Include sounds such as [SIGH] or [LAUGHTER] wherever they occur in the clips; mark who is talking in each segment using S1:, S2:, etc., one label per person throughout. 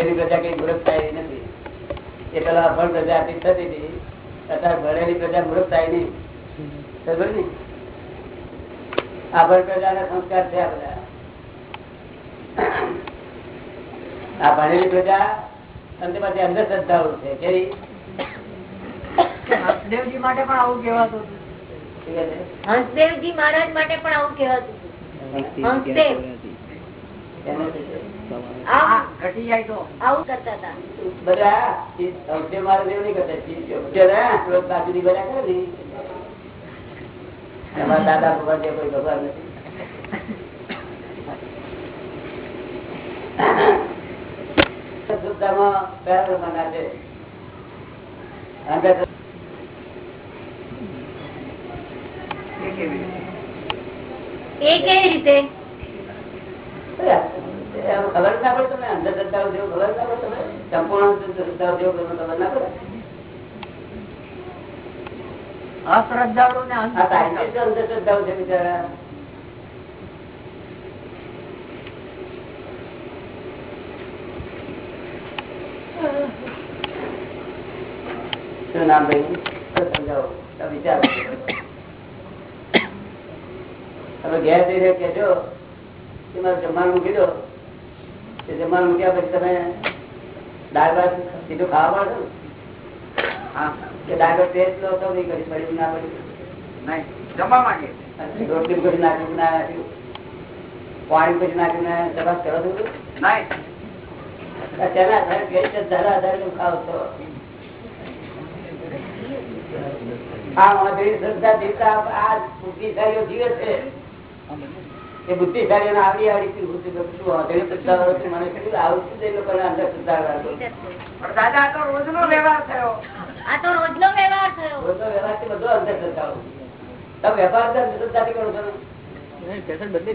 S1: ભણેલી પ્રજા કઈ મૂર્ખ થાય નથી. એ પેલા અભણ પ્રજા આપી થતી હતી. અત્યારે ભણેલી પ્રજા મૂર્ખ થાય નહીં ખબર ને અભણ પ્રજાના સંસ્કાર છે આ બધા. આ ભણેલી પ્રજા અંતમાંથી અંધશ્રદ્ધાઓ છે. કેવી?
S2: હસદેવજી માટે પણ આવું
S1: કેવાતું
S3: હંસદેવજી મહારાજ માટે પણ આવું કેવાતું હતું. હંસદેવ.
S1: દાદા ભગવાન કોઈ ભગવાન નથી.
S2: એ કેવી રીતે?
S1: ખબર ના પડે તમને અંધશ્રદ્ધાઓ જેવું ખબર ના પડે તમે? સંપૂર્ણ અંધશ્રદ્ધાઓ જેવું ખબર ના પડે?
S2: અશ્રદ્ધાળુ ને.
S1: અંધશ્રદ્ધાઓ છે બિચારા. શું નામ ભાઈ સમજાવો? વિચાર. તમે ઘેર જઈને કહેજો કે મારે જમવાનું મૂકી જમવાનું મૂક્યા પછી તમે દાળ ભાત સીધું ખાવા પડે
S2: હા,
S1: કે દાળ ભાત ટેસ્ટ લો તો નહીં કરી પડી ના પડી.
S2: નહીં. જમવા માંગે
S1: રોટલી પછી નાખ્યું ના નાખ્યું? પાણી પછી નાખ્યું ને તપાસ કરો છો
S2: નહીં.
S1: તેના આધારે કઈ છે આધારે ખાવ છો. આ માધુરી શ્રદ્ધા જીવતા આ બુદ્ધિશાળીઓ જીવે છે. એ બુદ્ધિશાળીઓ આવડી આવડી બુદ્ધિ શું માધુરી શ્રદ્ધા વાળો મને કેટલું આવું? છે એ લોકોને અંદર શ્રદ્ધા
S2: દાદા આ તો રોજનો વ્યવહાર થયો.
S3: આ તો રોજનો વ્યવહાર થયો.
S1: વ્યવહાર બધો અંદર તમે વેપાર કરો છો ને?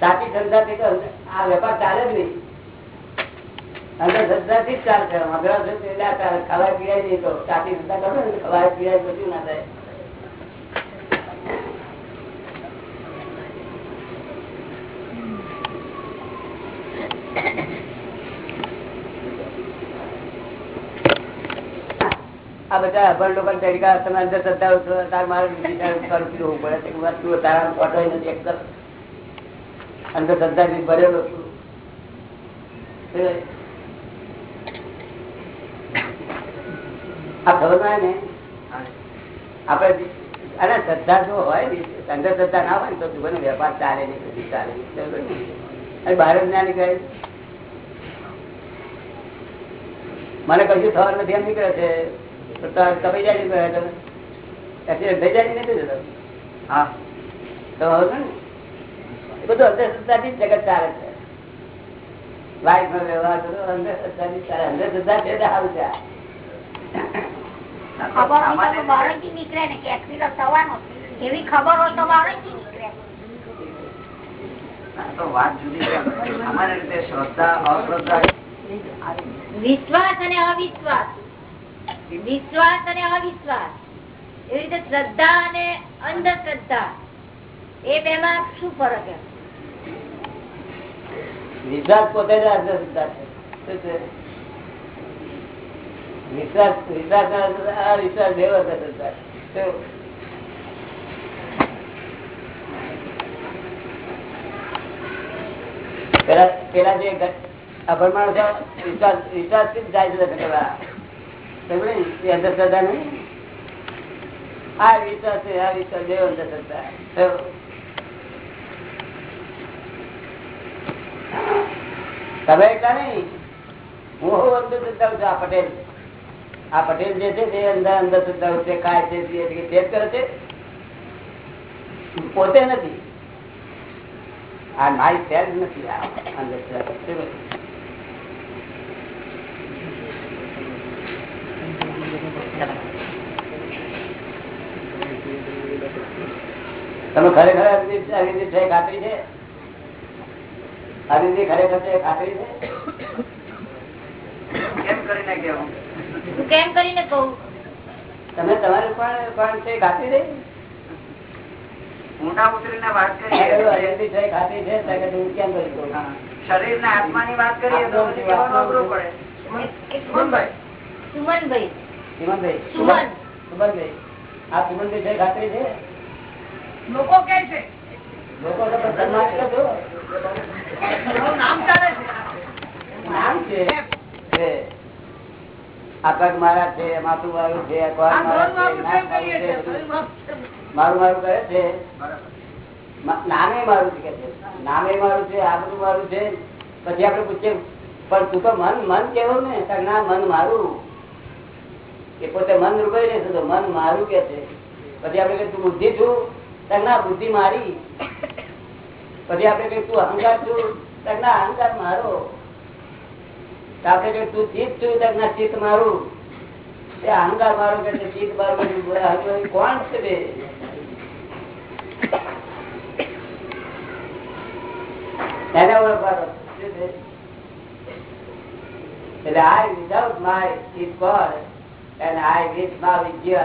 S1: સાચી શ્રદ્ધાથી થી અંધ- આ વેપાર ચાલે જ નહીં. અંધશ્રદ્ધાથી જ ચાલશે મગરા છે એટલે પીવાય નહીં તો સાચી શ્રદ્ધા કરો ને ખવાય પીવાય બધું ના થાય? આ બધા અભર લોકો તરીકા તમે અંદર શ્રદ્ધા છો, તાર મારે ઉપર જોવું પડે? છે તારા ફોટો નથી એક અંદર શ્રદ્ધા જો હોય ને, અંદર ના હોય ને, તો જીવન વેપાર ચાલે નહીં કદી ચાલે? અને બહાર જ ના મને કશું થવાનું નથી એમ નીકળે છે. તમે જાય નીકળે તમે? એક્સિડન્ટ થઈ જાય નથી થતો
S2: હા.
S1: તો હવે ને એ બધું અંધશ્રદ્ધાથી જગત ચાલે છે. વ્યવહાર અંધશ્રદ્ધાથી અંધશ્રદ્ધા છે સારું છે.
S3: વિશ્વાસ અને અવિશ્વાસ. વિશ્વાસ અને અવિશ્વાસ. એવી રીતે શ્રદ્ધા અને અંધશ્રદ્ધા. એ બે માં શું ફરક
S1: વિશ્વાસ પોતે જ અંધશ્રદ્ધા છે. વિશ્વાસ વિશ્વાસ આ વિશ્વાસ બે અંધશ્રદ્ધા પેલા પેલા જે અભણ માણસો વિશ્વાસ વિશ્વાસ જાય છે? અંધશ્રદ્ધા નહીં આ વિશ્વાસ છે આ વિશ્વાસ બે અંધશ્રદ્ધા તમે એટલા નહીં. હું અંધશ્રદ્ધા છું આ પટેલ. આ પટેલ જે છે તે અંદર અંધશ્રદ્ધા છે ખાય છે જ કરે છે. પોતે નથી. આ મારી સેલ્ફ નથી આ અંધશ્રદ્ધા તમે ખરેખર છે ખાતરી છે? અવિદિત ખરેખર છે ખાતરી છે?
S2: કેમ કરીને કેવું?
S3: કેમ કરીને કહું?
S1: તમે તમારે પણ પણ છે ખાતરી રહી
S2: ઊંડા ઉતરીને વાત કરીએ
S1: હરિયરથી છે, ખાતી છે કેમ કરી?
S2: શરીર ને આત્મા ની વાત કરીએ તો અઘરું પડે?
S3: સુમનભાઈ.
S1: સુમનભાઈ. આ સુમનભાઈ છે ખાતરી છે?
S4: લોકો કે છે.
S1: લોકો તો સન્માન છો.
S4: નામ ચાલે છે.
S1: નામ છે. મારા છે માથું મારું છે મારા
S4: મારું
S1: કરે નામે મારું નામે મારું આ બધું મારું પછી આપડે પૂછીએ પણ તું તો મન મન કેવું ને? ના મન મારું. એ પોતે મન રૂપાઈ નહીં તો મન મારું કે છે? પછી આપડે તું બુદ્ધિ છું? તો ના બુદ્ધિ મારી. પછી આપડે કઈ તું અહંકાર છું? તગના અહંકાર મારો. આપડે આપણે તું ચિત્ત છું? તગના ચિત્ત મારું. તે અહંકાર મારો કે ચિત્ત મારું કોણ છે બે? એને છે? એટલે I without my is God and I with my is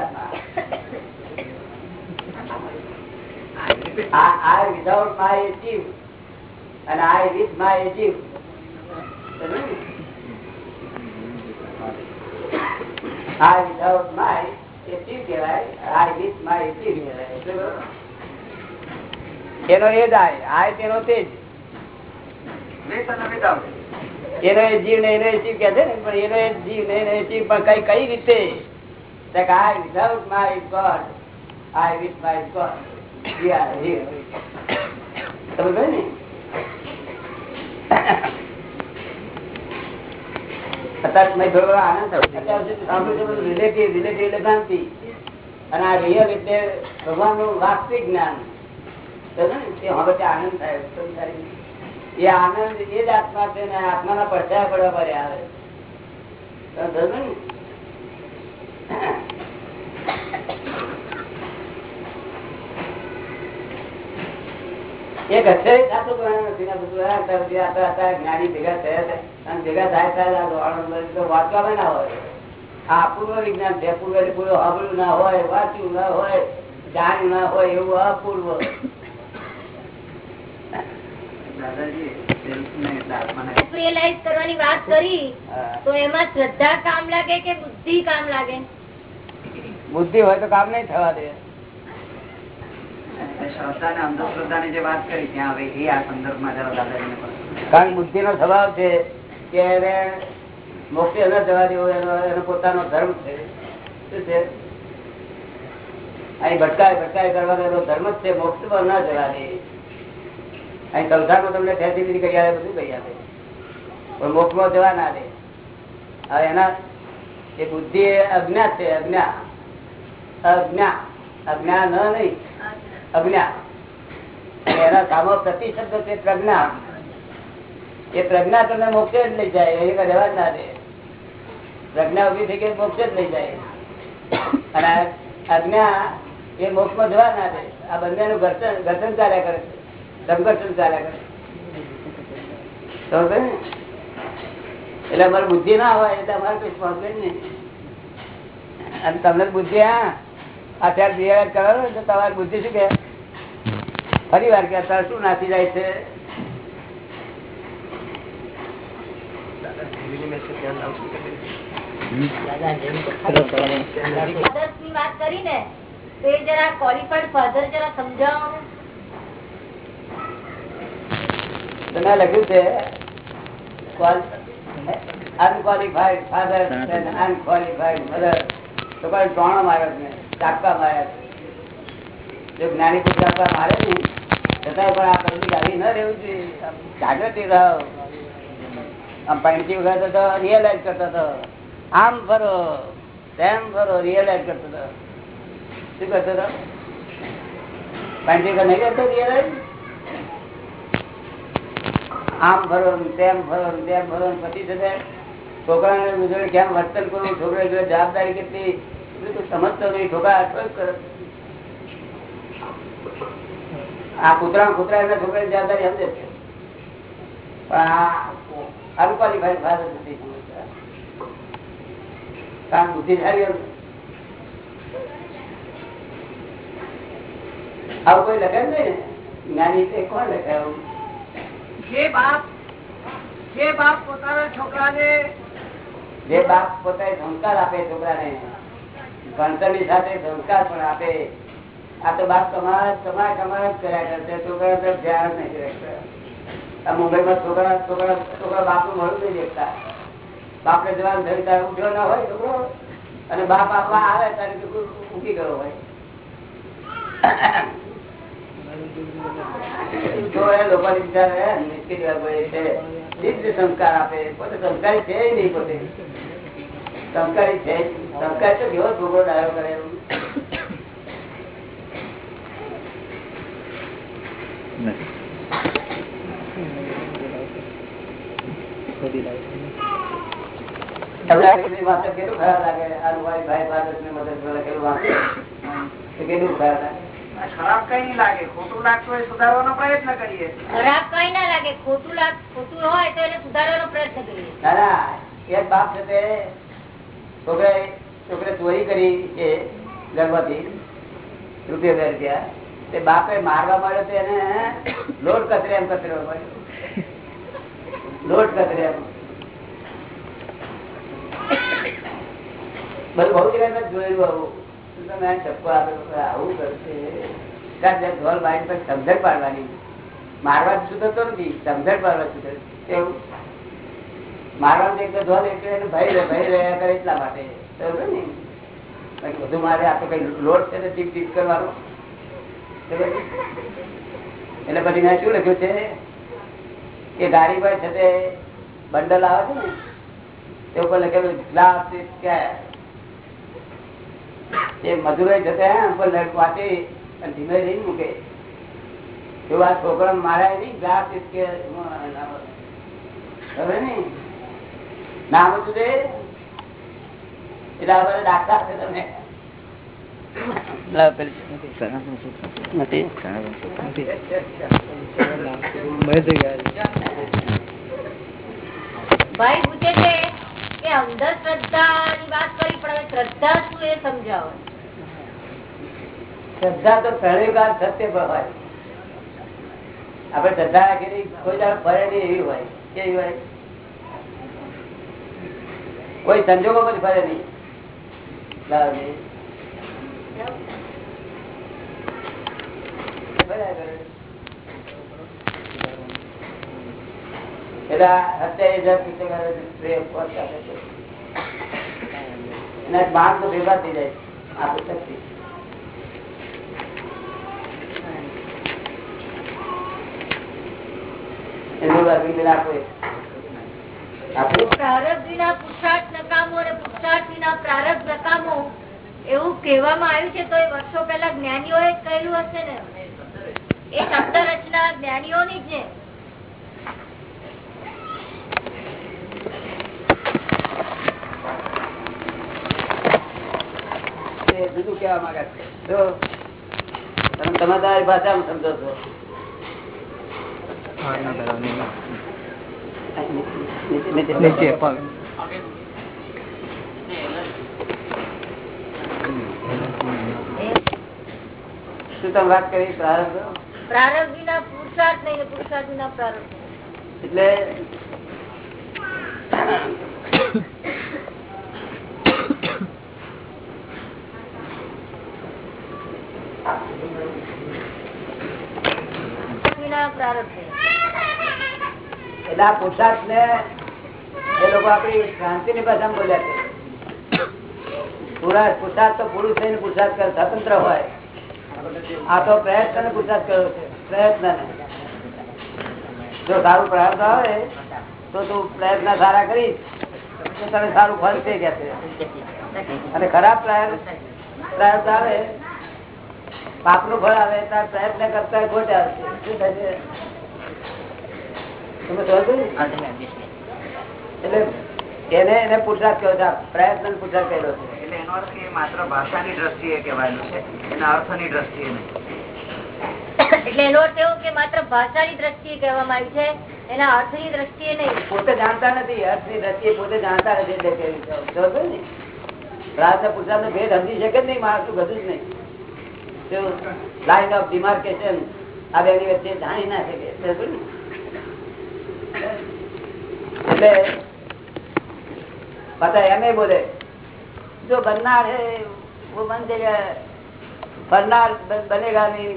S1: જીવાત્મા I, I without જીવ સમજ્યું ને? I એ જીવ કહેવાય જીવ કહેવાય એનો એ જ આય આય તેનો તે જ
S2: અને.
S1: એનો એ જીવ ને એનો એ જીવ કે છે ને પણ એનો એ જીવ ને એનો એ જીવ પણ કઈ કઈ રીતે I without my God I with my God કહ્યું ને વાસ્તવિક જ્ઞાન ને? આનંદ થાય એ આનંદ એ જ આત્મા છે ને આત્માના પડછાયા પડવા પડે આવે તમે સમજો ને? એક અક્ષરે સાચું કહેવાનું નથી ને બધું આ અત્યાર સુધી આપણે અત્યારે જ્ઞાની ભેગા થયા છે. અને ભેગા થાય ત્યારે આ ધોરણ બધું તો વાંચવામાં ના હોય. આ અપૂર્વ વિજ્ઞાન છે. અપૂર્વ એટલે પૂરું ના હોય વાંચ્યું ના હોય જાણ્યું ના હોય એવું અપૂર્વ.
S2: દાદાજી self ને એટલે આત્માને
S3: રિયલાઇઝ કરવાની વાત કરી તો એમાં શ્રદ્ધા કામ લાગે કે બુદ્ધિ કામ લાગે?
S1: બુદ્ધિ હોય તો કામ નહીં થવા દે
S2: શ્રદ્ધા ને અંધશ્રદ્ધા ની જે વાત કરી ત્યાં હવે એ આ સંદર્ભમાં જરા દાદાજીને પણ
S1: કારણ બુદ્ધિ નો સ્વભાવ છે કે એને મોક્ષ ન જવા દેવો, એનો પોતાનો ધર્મ છે. અહીં ભટકાય ભટકાય કરવાનો એનો ધર્મ છે મોક્ષ પર ના જવા દે. અહીં સંસારમાં તમને ફેસિલિટી કહી આવે બધું કહી આવે પણ મોક્ષમાં જવા ના દે. હવે એના એ બુદ્ધિ એ અજ્ઞા છે, અજ્ઞા. અજ્ઞા. અજ્ઞા ન નહીં. અજ્ઞા. એના પ્રજ્ઞા. તમને મોક્ષે જ લઈ જાય, એ રહેવા જ ના દે. પ્રજ્ઞા ઊભી થઈ ગઈ મોક્ષે જ લઈ જાય. અને અજ્ઞા એ મોક્ષમાં જવા ના દે. આ બંનેનું ઘર્ષણ ઘર્ષણ ચાલ્યા કરે સંઘર્ષણ ચાલ્યા કરે ને? એટલે અમારે બુદ્ધિ ના હોય એટલે અમારે કઈ જ નહીં. અને તમને બુદ્ધિ હા અત્યારે રિયલાઇઝ કરવાનું તો તમારી બુદ્ધિ શું કે ફરી વાર કે અત્યારે શું નાસી જાય છે?
S3: ની વાત કરી ને તો જરા ક્વોલિફાઈડ ફાધર જરા સમજાવો ને.
S1: તમે લખ્યું છે અનક્વોલિફાઈડ ફાધર અનક્વોલિફાઈડ મધર તો કોઈ ત્રણ માર્યો છે. ચાપકા માર્યા જો જ્ઞાની ચાપકા મારે ને, છતાં પણ આ પગલી ગાડી ન રહેવું જોઈએ. જાગૃતિ રહો. આમ પંચી વખત હતો રિયલાઇઝ કરતો હતો આમ ફરો, તેમ ફરો રિયલાઇઝ કરતો હતો શું કરતો હતો પંચી નહીં કરતો રિયલાઇઝ આમ ફરો, તેમ ફરો તેમ ફરો, પછી છે તે છોકરાને કેમ વર્તન કરવું? છોકરા જવાબદારી કેટલી? સમજતો નહીં છોકરા અટક કરે. આ કૂતરા કૂતરા એના છોકરાની જવાબદારી સમજે છે. પણ આ અનક્વોલિફાઈડ ફાધર નથી સમજતા. કારણ બુદ્ધિશાળી આવું કોઈ લખે જ નહીં ને? જ્ઞાની છે કોણ લખે
S4: જે બાપ જે બાપ પોતાના છોકરાને
S1: જે બાપ પોતાને સંસ્કાર આપે છોકરાને ભણતરની સાથે સંસ્કાર પણ આપે. આ તો બાપ તમારા તમારા તમારા કર્યા કરશે છોકરા તરફ ધ્યાન નહીં રાખતા મુંબઈમાં છોકરા છોકરા છોકરા બાપનું મળું નહીં દેખતા. બાપને જવાનું ધરતા ઉઠ્યો ના હોય છોકરો, અને બાપ આપવા આવે ત્યારે ઊંઘી ગયો હોય. સંસ્કાર આપે. પોતે સંસ્કાર છે નહીં પોતે. સંસ્કારી છે સંસ્કાર તો કેવો છોકરો ડાયો કરે કેટલું ખરાબ લાગે. આ મારી ભાઈ બાદસ ને મદદ કરે કેટલું વાંચે. કેટલું ખરાબ લાગે.
S2: ખરાબ કઈ નહીં લાગે. ખોટું લાગતું હોય સુધારવાનો પ્રયત્ન કરીએ.
S3: ખરાબ કઈ ના લાગે. ખોટું લાગ ખોટું હોય તો એને સુધારવાનો પ્રયત્ન કરીએ.
S1: ના એક બાપ છે તે છોકરે ચોરી કરી છે ગર્ભથી રૂપિયા બે રૂપિયા બાપે મારવા મળ્યો તો એને લોટ કચરે એમ કતરે લોટ કચરે એમ. બધું બહુ જગ્યાએ જોયેલું આવું તમે ચપ્પુ આવું કરશે. ઢોલ બાઈ પર સમજણ પાડવાની. મારવા સુધરતો નથી. સમજણ પાડવા સુધર એવું. મારવાનું એટલે બધું મારે આ તો પછી મેં શું લખ્યું છે? કે ગાડી પર છે તે બંડલ આવે છે ને, તે ઉપર લખેલું ગ્લાસ એ મધુરે જતા ઉપર વાંચી અને ધીમે ધીમે મૂકે. એવું છોકરા મારા નહીં, ગ્લાસ કે ખબર ને એટલે બધા છે તમે લાવ પેલી
S3: ભાઈ પૂછે છે કે અંધશ્રદ્ધા ની વાત કરી પણ શ્રદ્ધા શું એ સમજાવો?
S1: શ્રદ્ધા તો પ્રણયકાર સત્ય હોય. આપણે શ્રદ્ધા રાખેલી કોઈ ફરે નહીં એવી હોય. કેવી હોય કોઈ સંજોગો પછી ફરે નહીં લાવ ને. ફર્યા કરે. એટલે આ અત્યારે જે પૂછે કરે છે, પ્રેમ પોત આપે છે. એના માર્ગ તો ભેગા થઈ જાય આ પુસ્તકથી એનું અરવિંદ આપે આપણું
S3: પ્રારબ્ધ વિના પુરુષાર્થ નકામો અને પુરુષાર્થ વિના પ્રારબ્ધ નકામો એવું કહેવામાં આવ્યું છે તો એ વર્ષો પહેલા જ્ઞાનીઓએ કહેલું હશે ને? એ શબ્દ રચના જ્ઞાનીઓની જ ને?
S1: બીજું કેવા માંગે છે. જો તમે તમારી ભાષામાં સમજો છો. નીચે- શું તમે વાત કરી પ્રારંભ
S3: પ્રારબ્ધ વિના પુરુષાર્થ નહીં ને પુરુષાર્થ વિના પ્રારબ્ધ નહીં.
S1: એટલે
S3: વિના પ્રારબ્ધ નહીં.
S1: એટલે આ પુરુષાર્થ ને એ લોકો આપણી ક્રાંતિ ની ભાષામાં બોલ્યા છે પુરા પુરુષાર્થ તો પુરુષ થઈને પુરુષાર્થ કરે સ્વતંત્ર હોય આ તો પ્રયત્ન ગુજરાત કર્યો છે. પ્રયત્ન જો સારું પ્રયત્ન આવે તો તું પ્રયત્ન સારા કરીશ તો તને સારું ફળ થઈ ગયા છે અને ખરાબ પ્રયત્ન પ્રયત્ન આવે પાપનું ફળ આવે ત્યારે પ્રયત્ન કરતા ખોટ આવશે શું થશે? તમે સમજો? એટલે એને એને પુરસાદ કહ્યો છે પ્રયત્ન પુરસાદ કર્યો છે
S2: એટલે એનો અર્થ એ માત્ર ભાષાની દ્રષ્ટિએ કહેવાયેલું છે એના અર્થની દ્રષ્ટિએ નહીં
S3: એટલે એનો અર્થ એવો કે માત્ર ભાષાની દ્રષ્ટિએ કહેવામાં આવ્યું છે એના અર્થની દ્રષ્ટિએ નહીં
S1: પોતે જાણતા નથી અર્થની દ્રષ્ટિએ પોતે જાણતા નથી એટલે કહ્યું. ને? પ્રાર્થ પુરસાદ નો ભેદ સમજી શકે જ નહીં માણસ બધું જ નહીં લાઈન ઓફ ડિમાર્કેશન આ બેની વચ્ચે જાણી ના શકે ને? એટલે પાછા એમ એ બોલે જો બનનાર હે वो बन जाएगा फरनार ब- बनेगा नहीं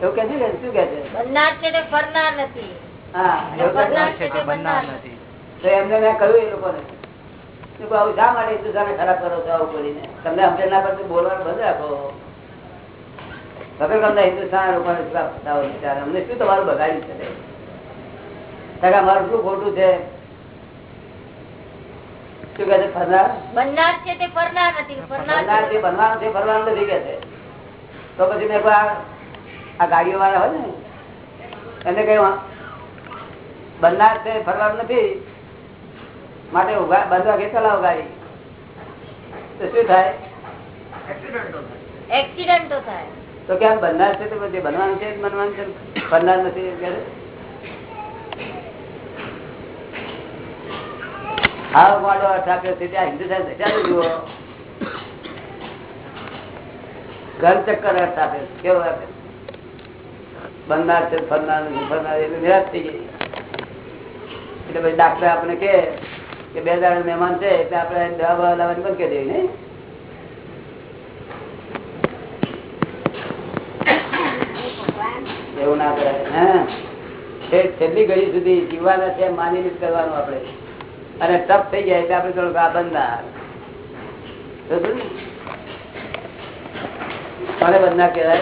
S1: એવું કે છે કે શું કે છે
S3: બનનાર છે તે ફરનાર નથી
S1: હા
S3: અને
S1: એવું કહે છે?
S3: ફરનાર છે તે બનનાર નથી
S1: તો એમને મેં કહ્યું એ લોકોને મેં કહ્યું, આવું શા માટે હિન્દુસ્તાને ખરાબ કરો છો આવું કરીને તમને સમજણ ના પડતું બોલવાનું બંધ રાખો વગર ગમતા હિન્દુસ્તાન લોકોને ખરાબ થતા હોય બિચારા. અમને શું તમારું બગાડ્યું છે તે? કાકા મારું શું ખોટું છે શું કહે છે ફરનાર?
S3: બનનાર છે તે ફરનાર નથી ફરનાર
S1: ફરનાર
S3: છે
S1: બનવાનું છે ફરવાનું નથી કે છે. તો પછી મેં આ ગાડીઓ વાળા હોય ને એને કહ્યું બનનાર છે ફરવાનું નથી. માટે બંધવા કે ચલાવો ગાડી. તો શું થાય?
S2: એક્સિડન્ટો થાય.
S1: તો કેમ બનનાર છે તો બનવાનું છે બનવાનું છે. ફરનાર નથી એટલે પછી ડાક્ટર આપણે કે કે બે દાડા મહેમાન છે, એટલે આપણે દવા બવા લાવવાની બંધ કરી દેવી, નહીં? એવું ના કરાય, હા? છેલ્લી ઘડી સુધી જીવવાના છે માની કરવાનું આપણે. અને ટફ થઈ જાય એટલે આપડે થોડુંક આ બંધા કોને કહેવાય?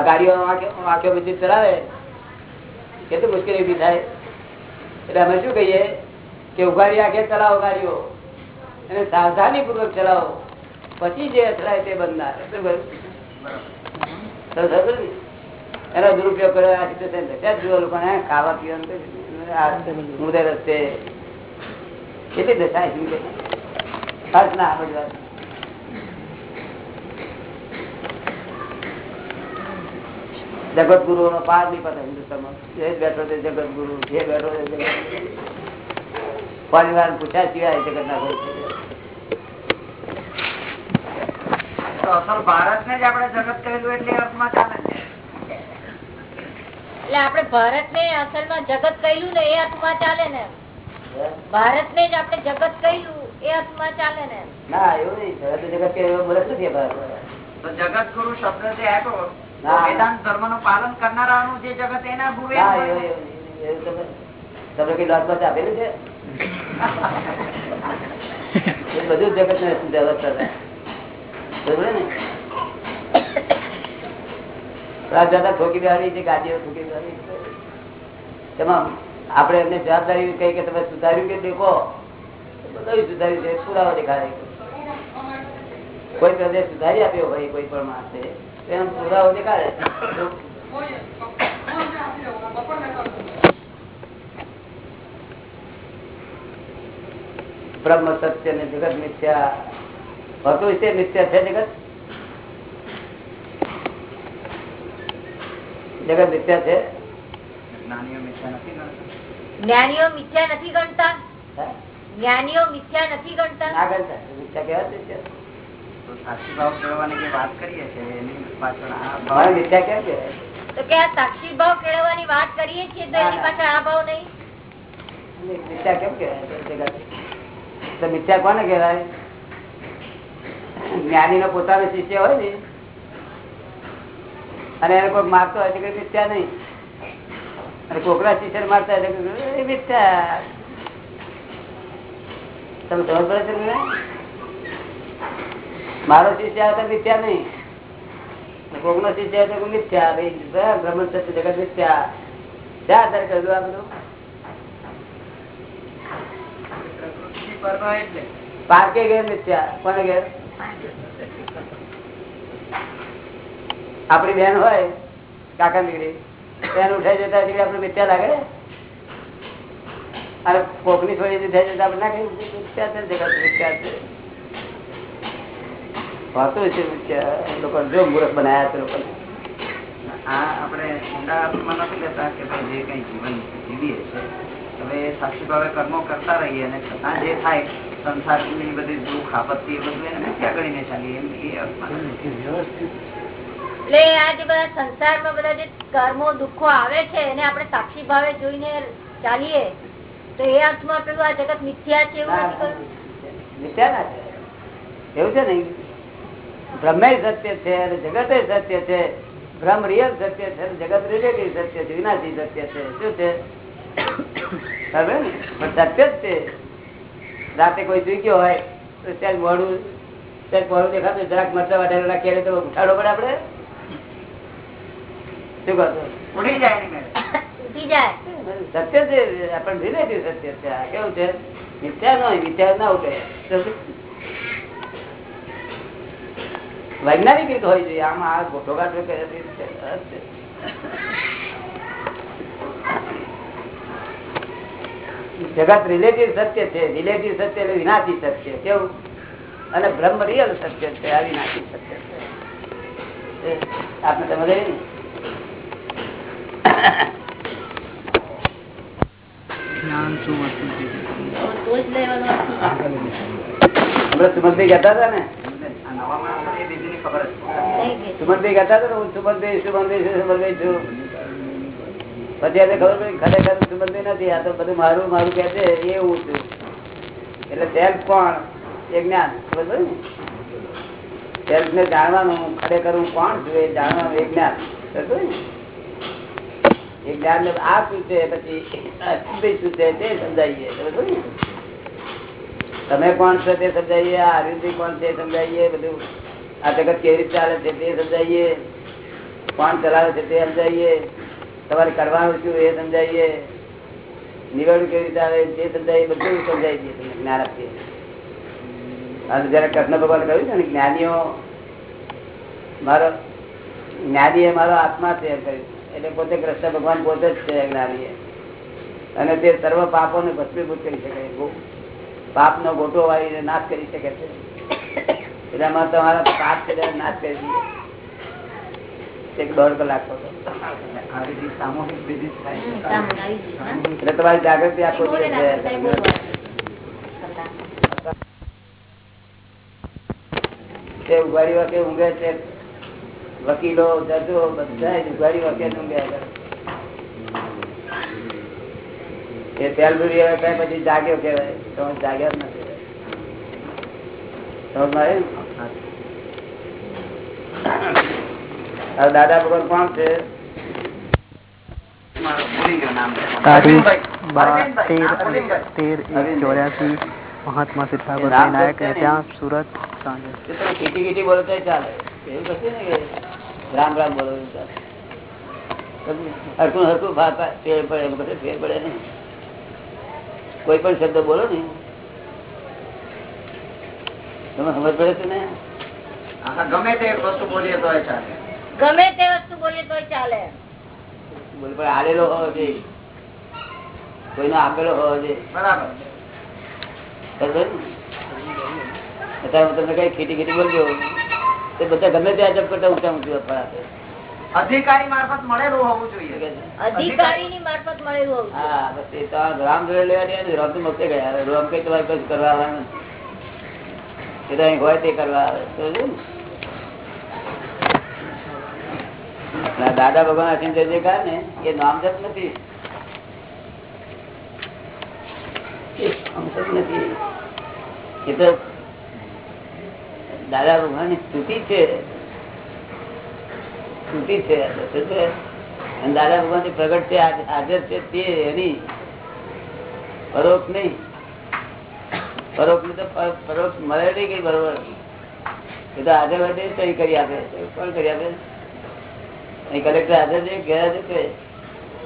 S1: ગાડીઓ બધી ચલાવે. કેટલી મુશ્કેલી ઊભી થાય. એટલે અમે શું કહીએ કે ઉઘાડી આંખે ચલાવો ગાડીઓ. અને સાવધાની પૂર્વક ચલાવો. પછી જે અથડાય તે બંધનાર શું? એનો દુરુપયોગ કર્યો આ જુઓ લોકોને. ખાવા પીવાનું મુદે રસ્તે કેટલી દશા છે હર્ષ ના આ બધી વાત. જગત ગુરુ નો પાર નહીં પડે હિન્દુસ્તાનમાં. જે બેઠો તે જગત ગુરુ જે બેઠો છે પરિવાર પૂછ્યા સિવાય જગત ના કોઈ
S2: તો અસલ ભારતને જ આપણે જગત કહેલું એટલે અર્થમાં ચાલે છે.
S3: એટલે આપણે ભારત ને અસલમાં જગત કહ્યું ને એ અર્થમાં ચાલે ને. ભારત ને જ આપણે જગત કહ્યું એ અર્થમાં ચાલે ને.
S1: ના એવું નહીં. જગત જગત કે એવો બોલે
S2: તો જગત ગુરુ શબ્દ જે આપ્યો વેદાંત ધર્મનું પાલન કરનારાનું જે જગત એના ગુરુ
S1: તમે કઈ લોટ આપેલું છે? [LAUGHS] એ બધું જગત ને વ્યવસ્થા થાય બરોબર ને રાત દાદા ઠોકી એમને જવાબદારી કઈ કે તમે સુધાર્યું કે દેખો? બધું સુધાર્યું છે, પુરાવા દેખાડે કોઈ પ્રદેશ સુધારી આપ્યો હોય, કોઈ પણ માણસે એમ પુરાવો દેખાડે બ્રહ્મ સત્ય ને જગત મિથ્યા હોતું છે મિથ્યા છે જગત? જગત મિથ્યા છે?
S2: જ્ઞાનીઓ મિથ્યા નથી ગણતા.
S3: જ્ઞાનીઓ મિથ્યા નથી ગણતા?
S1: હે?
S3: જ્ઞાનીઓ મિથ્યા નથી ગણતા?
S1: ના કરતા મિથ્યા કહેવાય છે
S2: તો સાક્ષી ભાવ કેળવવાની જે વાત કરીએ છીએ એની પાછળ આ
S1: મિથ્યા કેમ કહેવાય?
S3: તો કે આ સાક્ષી ભાવ કેળવવાની વાત કરીએ છીએ તો એની પાછળ આ ભાવ નહીં?
S1: મિથ્યા કેમ કહેવાય? તો મિથ્યા કોને કહેવાય? જ્ઞાની નો પોતાનો શિષ્ય હોય ને અને એને કોઈ મારતો હોય કે મિથ્યા નહીં. અને કોકરા શિષ્ય મારતા હોય મિથ્યા. તમે ખબર પડે છે? મારો શિષ્ય આવે તો મિથ્યા નહીં. કોકનો શિષ્ય આવે તો મિથ્યા. ભાઈ બ્રહ્મ સત્ય જગત મિથ્યા. ક્યાં આધાર કર્યું આ બધું. પાર્કે ઘેર મિથ્યા. કોને ઘેર આપડી બેન હોય કાકા દીકરી બેન ઉઠાઈ જતા દીકરી આપડે મિત્યા લાગે? અને કોકની છોડી થઈ જતા આપડે ના કહીએ, છે જગત છે લોકો
S2: આ આપણે જે કઈ જીવન જીવીએ છે હવે સાક્ષી ભાવે કર્મો કરતા રહીએ અને છતાં જે થાય સંસારની બધી દુઃખ આપત્તિ બધું એને મૂક્યા ગણીને ચાલીએ એમ એ
S3: એટલે આ જે બધા સંસારમાં બધા જે કર્મો દુઃખો આવે છે એને આપણે સાક્ષી ભાવે જોઈને ચાલીએ તો એ અર્થમાં પેલું આ જગત મિથ્યા છે એવું
S1: મિથ્યા ના છે. એવું છે ને? બ્રહ્મે સત્ય છે અને જગતે સત્ય છે. બ્રહ્મ રિયલ સત્ય છે જગત રિલેટિવ સત્ય છે વિનાશી સત્ય છે. શું છે? [COUGHS] સત્ય જ છે. રાતે કોઈ સુઈ ગયો હોય તો ત્યાં મોડું ત્યાં મોડું દેખાતું જરાક મરચા વાટેલા રાખીએ તો ઉઠાડો પડે આપડે શું
S2: મેળે.
S3: ઉઠી જાય.
S1: સત્ય છે આપણે રિલેટિવ સત્ય છે. આ કેવું છે? મિથ્યા ન હોય મિથ્યા ના ઉઠે. વૈજ્ઞાનિક રીત હોય છે આમાં આ ગોઠો ગાંઠો કરે છે. જગત રિલેટિવ સત્ય છે રિલેટિવ સત્ય એટલે વિનાશી સત્ય. કેવું? અને બ્રહ્મ રિયલ સત્ય છે આ વિનાશી સત્ય છે. આપણે આપને ને?
S3: તો જ લેવાનું
S1: હમણાં સુમંતભાઈ કહેતા હતા ને? સુમંતભાઈ કહેતા હતા ને હું સુમંતભાઈ સુમંતભાઈ સુમંતભાઈ છું. પછી ખબર પડી, ખરેખર સુમંતભાઈ નથી, આ તો બધું મારું મારું કે છે, એ હું છું. એટલે સેલ્ફ કોણ? એ જ્ઞાન, ખબર ને? સેલ્ફ ને જાણવાનું, ખરેખર હું કોણ છું? એ જાણવાનું એ જ્ઞાન? એ જ્ઞાન આ શું છે, પછી શું છે તે સમજાવીએ? તમે કોણ છો તે સમજાવીએ આ અરવિંદભાઈ કોણ છે સમજાવીએ બધું. આ જગત કેવી રીતે ચાલે છે તે સમજાવીએ કોણ ચલાવે છે તે સમજાવીએ તમારે કરવાનું શું એ સમજાવીએ? નિવડ કેવી રીતે આવે, તે સમજાવીએ, બધું સમજાવી દઈએ તમને જ્ઞાન આપીએ. અને જયારે કૃષ્ણ ભગવાન કહ્યું છે ને, જ્ઞાનીઓ, મારો જ્ઞાની મારો આત્મા છે એટલે પોતે કૃષ્ણ ભગવાન પોતે જ છે જ્ઞાની. અને તે સર્વ પાપોને ભસ્મીભૂત કરી શકે પાપ નો ગોટો વાળીને નાશ કરી શકે છે. એટલે અમારે તમારા પાપ છે નાશ કરી દઈએ. એક દોઢ કલાક તો.
S2: આ રીતે સામૂહિક વિધિ
S3: હમ,
S2: થાય
S3: સામે આવી ગયું, હા?
S1: એટલે તમારી જાગૃતિ આપો
S3: બોલે ને આપણે સાહેબ બોલવાનું.
S1: તે ઉઘાડી વાકે ઊંઘે છે વકીલો જજો બધા જ ઉઘાડી વાકે જ ઊંઘ્યા કરે. એ તેલ ભૂરી આવે ત્યાં પછી જાગ્યો કહેવાય તો જાગ્યા જ નથી સમજમાં આવી ને? હવે દાદા ભગવાન કોણ છે?
S2: મારું ભૂલી ગયો નામ
S5: તારીખ
S2: અરવિંદભાઈ.
S5: બાર
S2: અરવિંદભાઈ.
S5: તેર
S2: નામ અરવિંદભાઈ.
S5: તેર એક ચોર્યાસી મહાત્મા સિદ્ધાર્થ
S1: નામ
S5: નાયક
S1: તો છે ને.
S5: ત્યાં સુરત સાંજે.
S1: કે તમે કીટી કીટી બોલો તો ચાલે. એવું કશું ને કે રામ રામ બોલો તો ચાલે. હરકું હરકું ફા- ફા- ફેર પડે એમાં કશું ફેર પડે નહીં. કોઈ પણ શબ્દ બોલો ને. તમે સમજ પડે છે ને?
S2: આખા ગમે તે એક વસ્તુ બોલીએ તો ચાલે.
S3: ગમે તે વસ્તુ બોલીએ તો ચાલે.
S1: બોલ પણ આલેલો હોવો જોઈએ કોઈનો આપેલો હોવો જોઈએ
S2: બરાબર.
S1: બરાબર અત્યારે હું તમને કઈ ખીટી ખીટી બોલજો. તે બધા ગમે ત્યાં જપ કરતા ઊંચા ઊંચું ફરાશે
S2: અધિકારી મારફત મળેલું હોવું જોઈએ.
S3: અધિકારી ની મારફત મળેલું હોવું
S1: હા બસ એ તો રામ જોડે લેવા રામ તો મસ્તે ગયા. રામ કઈ તમારે કશું કરવા આવવાનું એ તો અહીં હોય તે કરવા આવે સમજો ને? અને આ દાદા ભગવાન અસીમ જે જયકાર ને, એ નામ જપ નથી. એ તો દાદા ભગવાનની સ્તુતિ છે. સ્તુતિ છે? અને દાદા ભગવાનથી પ્રગટ છે, હાજ- હાજર છે તે એની પરોક્ષ નહીં. પરોક્ષની તો પરોક્ષ મળે નહીં કઈ બરોબર? એ તો હાજર હોય તો કરી આપે કોણ કરી આપે? કલેક્ટર હાજર છે ગયા છે?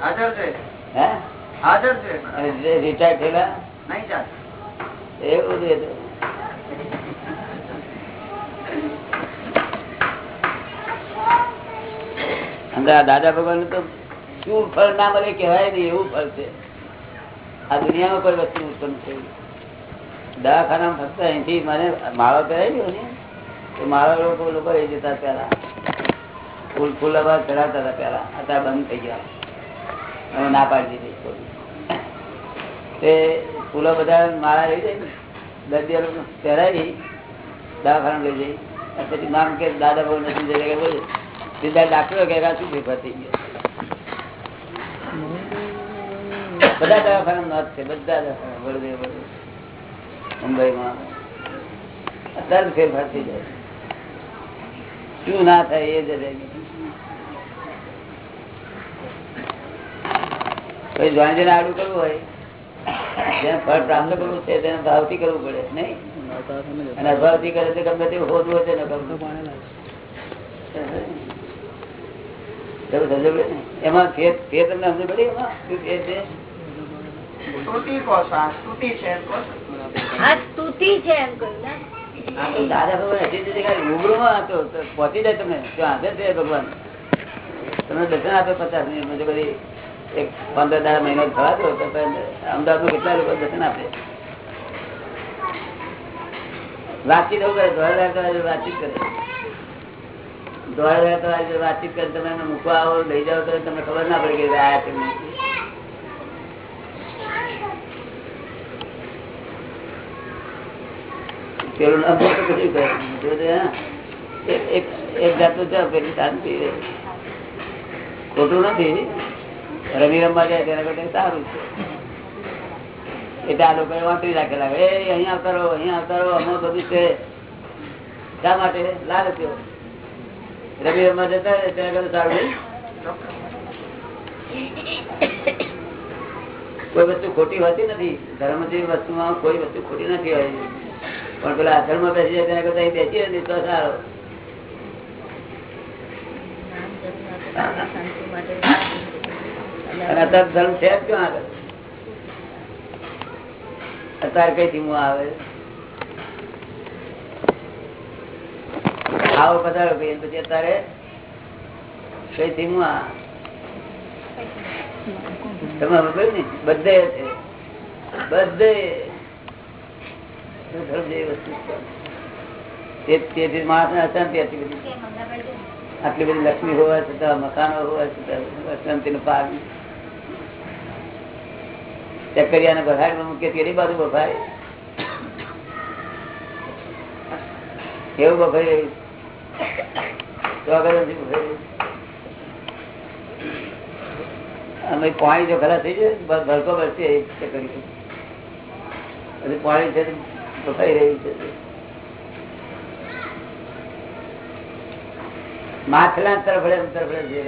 S2: હાજર છે.
S1: હે?
S2: હાજર છે.
S1: રિટાયર થયેલા?
S2: નહીં ચાલે.
S1: એવું આ દાદા ભગવાન તો શું ફળ ના મળે કહેવાય નહીં એવું ફળ છે. આ દુનિયામાં કોઈ વસ્તુ ઉત્પન્ન થયું દવાખાનામાં ફક્ત અહીંથી મને માળો કરાવ્યો ને. તો માળો લોકો લોકો રહી જતા પેલા ફૂલ ફૂલ અવાજ ચડાવતા હતા પેલા અત્યારે બંધ થઈ ગયા. હવે ના પાડી દીધી તે ફૂલો બધા માળા લઈ જાય ને દર્દીઓ પહેરાવી દવાખાના લઈ જઈ પછી નામ કે દાદા બહુ નથી જઈ કે બોલે, સીધા ડાક્ટરો કે શું ફેરફાર થઈ ગયો. બધા દવાખાના નોંધ છે, બધા દવાખાના વડોદરા વડોદરા, મુંબઈમાં. અત્યારે ફેરફાર થઈ જાય. શું ના થાય એ જ રહે. પછી જોઈને આડું કરવું હોય જેને ફળ પ્રાપ્ત કરવું છે તેને ભાવથી કરવું પડે નહીં? અને અભાવથી કરે તો ગમે તે હોતું હોય તેને ગમતું સમજો એમાં ફેર ફેર તમને સમજ પડી? એમાં શું ફેર છે? દાદા ભગવાન હતો પહોંચી જાય તમે જો હાજર છે ભગવાન. તમે દર્શન આપે પચાસ મિનિટ બધી એક પંદર દાડા મહિનો થવા દો તો અમદાવાદમાં કેટલા લોકો દર્શન આપે વાતચીત એવું કરે દોઢ લાખ તમારી જોડે વાતચીત કરે દોઢ લાખ તમારી જોડે વાતચીત કરે તમે એને મૂકવા આવો લઈ જાઓ તો તમને ખબર ના પડે કે આયા છે નહીં. પેલું નામ તો કશું કરે નહીં. જો તે, હા, એક- એક- એક જાતનું છે પેલી શાંતિ રહે. ખોટું નથી રમી રમવા જાય તેના કરતા સારું છે. એટલે આ લોકો વાંચી રાખેલા એ અહીંયા કરો અહીંયા કરો રહો બધું છે. શા માટે? લાલચો રમી રમવા જતા તેના કરતા સારું કોઈ વસ્તુ ખોટી હોતી નથી. ધર્મ જેવી વસ્તુમાં કોઈ વસ્તુ ખોટી નથી હોતી. પણ પેલા અસલ બેસી જાય તેના કરતા અહીં બેસી રહે તો સારો. અને અત્યારે અત્યારે કઈ ધીમું આવે? આવો પધારો ભાઈ પછી અત્યારે કઈ ધીમું આ? તમે સમજો ને, બધે છે. બધે. ધર્મ જેવી વસ્તુ તેથી માણસ ને અશાંતિ હતી બધી. આટલી બધી લક્ષ્મી હોવા છતાં, મકાનો હોવા છતાં અશાંતિ નું પાર ચકરિયા ને બફાય મૂકીએ તેની બાજુ બફાય એવું બફાય. અમે પાણી જો ખરા થઈ જાય ભરકો ભરશે ચકરી પાણી છે બફાઈ રહ્યું છે. માછલા તરફડે તરફડે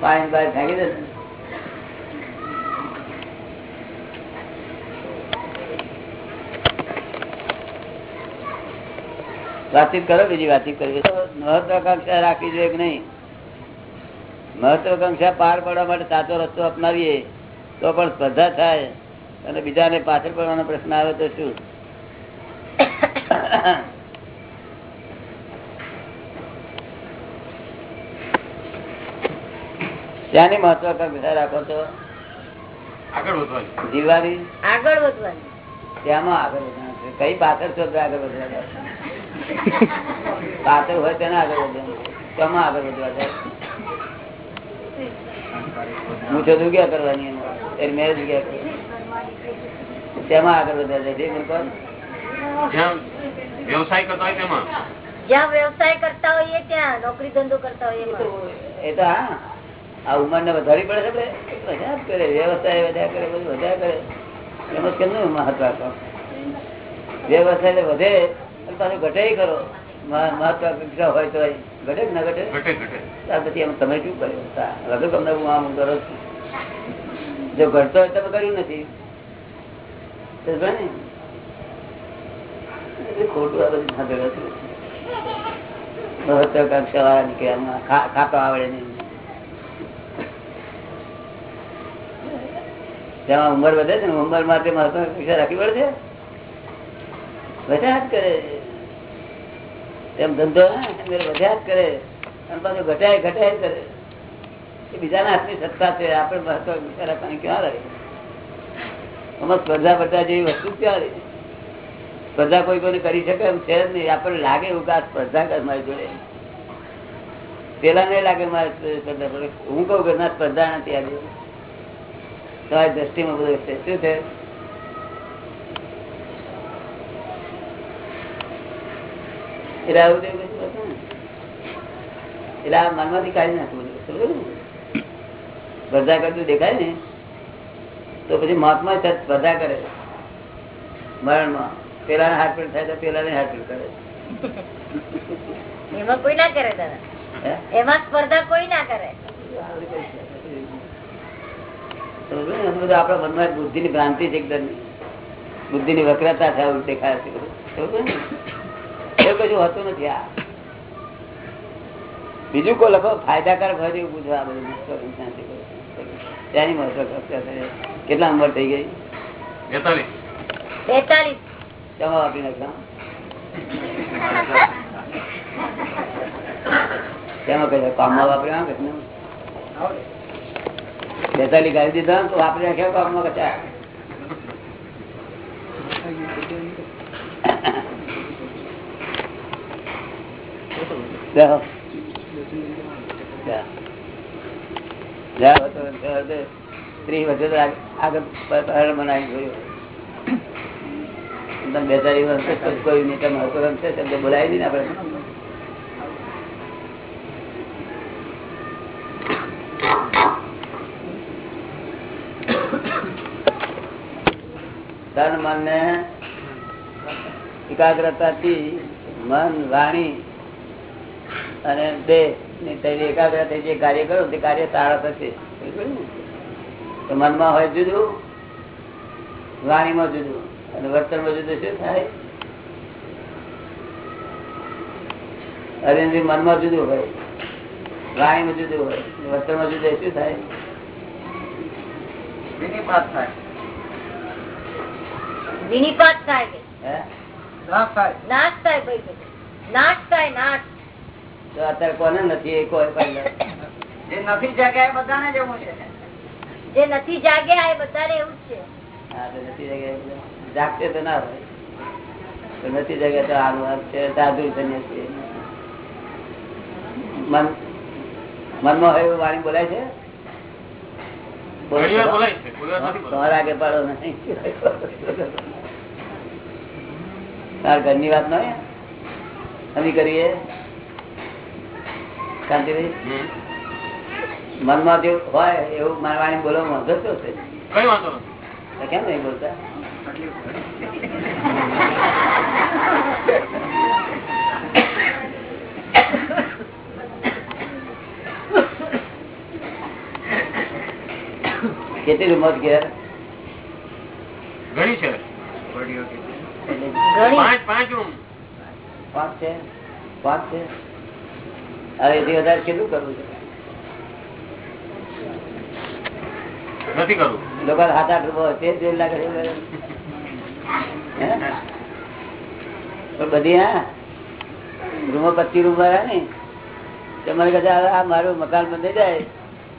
S1: પાણી બહાર ફેંકી દે ને. વાતચીત કરો બીજી વાતચીત કરવી મહત્વાકાંક્ષા રાખવી જોઈએ કે નહીં? મહત્વાકાંક્ષા પાર પાડવા માટે સાચો રસ્તો અપનાવીએ તો પણ સ્પર્ધા થાય અને બીજાને પાછળ પડવાનો પ્રશ્ન આવે તો શું? ત્યાંની મહત્વાકાંક્ષા રાખો તો?
S6: આગળ વધવાની.
S1: જીવવાની
S3: આગળ વધવાની.
S1: ત્યાંમાં આગળ વધવાનું છે. કઈ પાછળ છો આગળ વધવા પાછળ હોય તેને આગળ વધે તેમાં આગળ વધવા જાય? મૂછો દુગ્યા કરવાની એમાં. એની દુગ્યા કરવાની તેમાં આગળ વધવા જાય? છે બિલકુલ
S6: જ્યાં વ્યવસાય કરતા હોય તેમાં?
S3: જ્યાં વ્યવસાય કરતા હોઈએ ત્યાં નોકરી ધંધો કરતા હોઈએ
S1: એ તો
S3: એમાં.
S1: એ તો હા. આ ઉંમર ને વધારી પડે છે બધા કરે. વ્યવસાય વધારે કરે બધું વધ્યા કરે. એમાં કેમનું મહત્વ આપો? વ્યવસાય વધે. પાછું ઘટે કરો. મહ- મહત્વાકાંક્ષા હોય તો ઘટે કે ના ઘટે? ત્યાર પછી એમ તમે શું કર્યું? લગો તમને હું આમ કરો છું. જો ઘટતો હોય તમે કર્યું નથી. તો ખોટું આ બધું સાથે રહેતું. મહત્વાકાંક્ષા વાળા નીકળ્યા ખાતો આવડે નહીં. તેમાં ઉંમર વધે છે ઉંમર માટે મહત્વાકાંક્ષા રાખવી પડે છે? બધા જ કરે. તેમ ધંધો વધ્યા જ કરે. અને પાછું ઘટાય ઘટાય કરે. એ બીજાના હાથની સત્તા છે, આપણે મહત્વાકાંક્ષા રાખવાની ક્યાં રહી આમાં સ્પર્ધા બધા જેવી વસ્તુ ક્યાં રહી સ્પર્ધા કોઈ કોઈને કરી શકે એમ છે જ નહીં. આપણને લાગે એવું કે આ સ્પર્ધા કર મારી જોડે. પેલા નહીં લાગે મારે સ્પર્ધા હું કહું કે ના, સ્પર્ધા નથી આવી. તમારી દ્રષ્ટિમાં બધું છે શું છે? એટલે આવું ને. આ મનમાંથી કાઢી નાખવું ને? સ્પર્ધા કરતું દેખાય ને તો પછી મહાત્મા સ્પર્ધા કરે મરણમાં પેલા હાથ પેટ થાય તો પેલા હાથ પેટ કરે
S3: એમાં કોઈ ના કરે દાદા એમાં સ્પર્ધા કોઈ ના કરે
S1: ને? આપણા મનમાં બુદ્ધિ ની ભ્રાંતિ છે એકદમ બુદ્ધિ ની વક્રતા થાય દેખાય છે ને? એવું કશું હોતું નથી આ. બીજું કોઈ લખો ફાયદાકારક હોય એવું પૂછો આ બધું શાંતિ ત્યાંની મહત્વ કેટલા ઉંમર થઈ ગઈ?
S6: બેતાલીસ.
S3: બેતાલીસ.
S1: કેમાં વાપરી નાખવા કેમાં કામમાં બેતાલી ગાડી દીધા તો વાપરી નાખ્યા કામમાં કચા જાઓ તો ત્રીસ વર્ષે તમે કોઈ નહીં ને આપણે. તન મન ને એકાગ્રતાથી મન વાણી અને બે એકાગ્ર થઈ જે કાર્ય કરો તે કાર્ય સારા થશે મનમાં હોય જુદું વાણીમાં જુદું અને વર્તનમાં જુદું શું થાય? અરવિંદજી મનમાં જુદું હોય વાણીમાં જુદું હોય વર્તનમાં જુદું શું થાય?
S2: વિનિપાત થાય. નાશ થાય.
S3: નાશ થાય ભાઈ. નાશ થાય નાશ.
S1: તો અત્યારે કોને નથી એ કોઈ
S2: જે નથી જગ્યાએ બધાને જવું છે.
S3: જે નથી જાગ્યા એ બધાને એવું જ છે.
S1: હા તો નથી જગ્યાએ જાગતે તો ના હોય. તો નથી જગ્યા તો આનું છે સાધુ સંન્યાસી મન મનમાં હોય એવું વાણી બોલાય છે?
S6: ઘણી વાર બોલાય છે કોઈ વાર નથી બોલાય.
S1: તમારા આગે પાડો નહીં. ઘરની વાત નહીં અમે કરીએ? મનમાં જે હોય એવું મારવાની બોલો વાંધો શું છે
S6: કઈ વાંધો
S1: કેમ નહીં બોલતા? કેટલી રમત ઘેર
S6: ઘણી છે. પાંચ પાંચ રૂમ
S1: પાંચ છે? પાંચ છે? હવે એથી વધારે કેટલું કરવું
S6: નથી કરવું.
S1: લોકો હાથ આઠ રૂપિયા તે જ લાગે પણ બધી હા? રૂમો પચીસ રૂમ વાળા ને તો મને કહે આ મારું મકાન બંધ જાય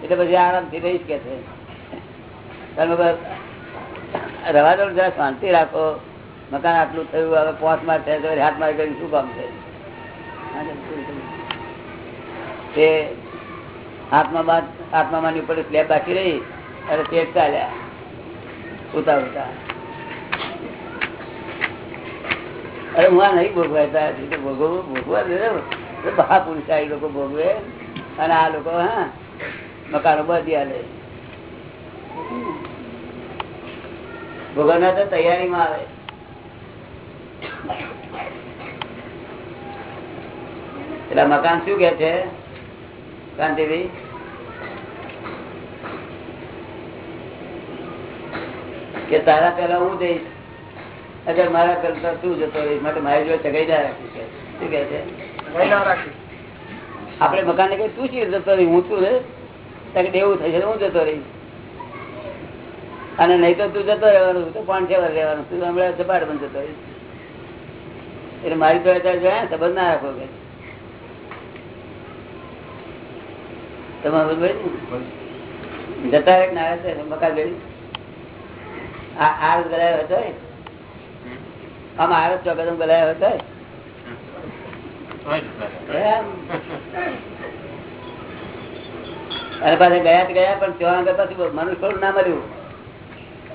S1: એટલે પછી આરામથી રહીશ કે છે. રવા દો જરા શાંતિ રાખો. મકાન આટલું થયું હવે પોચ માર થયા હાથ માર કરીને શું કામ છે? તે આત્મામાં આત્મામાની ઉપર સ્લેબ બાકી રહી અને તે ચાલ્યા. ઉતા ઉતા અરે હું આ નહીં ભોગવાતા ભોગવવું? ભોગવા દે મહાપુરુષારી લોકો ભોગવે અને આ લોકો, હા, મકાનો બધી આલે. ભોગવના તો તૈયારીમાં આવે. એટલે મકાન શું કે છે? કાંતિભાઈ કે તારા પેલા હું જઈશ. અગર મારા કરતા તું જતો રહીશ માટે મારી જોડે ચગાઈ ના રાખી છે શું કે છે? આપડે મકાન ને કઈ તું છે જતો રહી હું તાકે દેવું થશે તો હું જતો રહીશ. અને નહીં તો તું જતો રહેવાનું તો પાંચ છ વાર રહેવાનું. તું હમણાં જબાડ બંધ જતો રહીશ. એટલે મારી જોયા સંબંધ ના રાખો કે. અને પાછા ગયા તો ગયા, પણ ત્યાં આગળ પાછું મનુષ્ય ના મળ્યું.